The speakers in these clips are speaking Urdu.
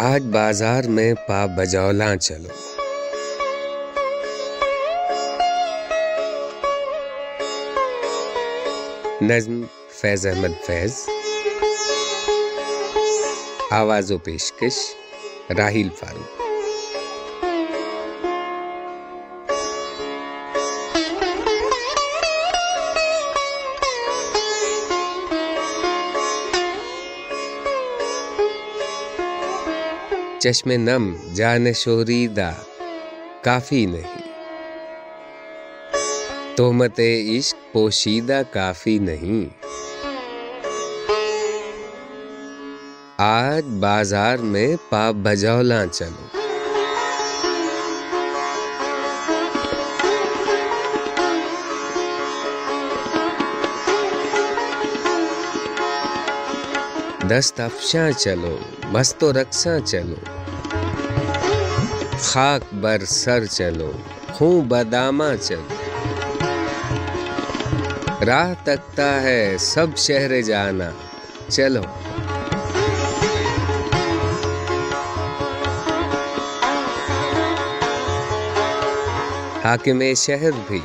آج بازار میں پا بجولا چلو۔ نظم فیض احمد فیض۔ آواز و پیشکش راہیل فاروق۔ چشم نم، جان شوریدہ، کافی نہیں۔ تہمت عشق پوشیدہ کافی نہیں۔ آج بازار میں پاپ بجولا چلو۔ دست افشاں چلو، مست و رقصاں چلو۔ خاک بر سر چلو خوں بداماں چلو۔ راہ تکتا ہے سب شہر جانا، چلو۔ حاکم شہر بھی،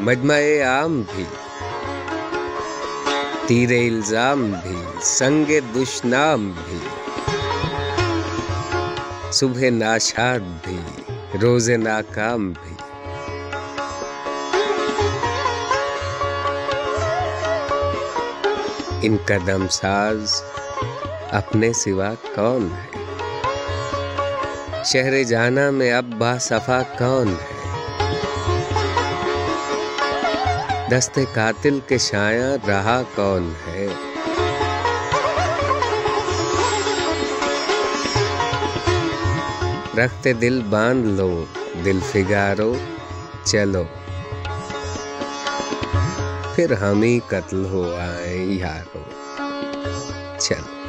مجمع عام بھی۔ تیر الزام بھی سنگ دشنام بھی صبح ناشاد بھی روز ناکام بھی ان قدم ساز اپنے سوا کون ہے شہر جانا میں اب با صفا کون ہے دست قاتل کے شایا رہا کون ہے؟ رکھتے دل باندھ لو دل فگارو، چلو۔ پھر ہم ہی قتل ہو آئے یارو۔ چلو۔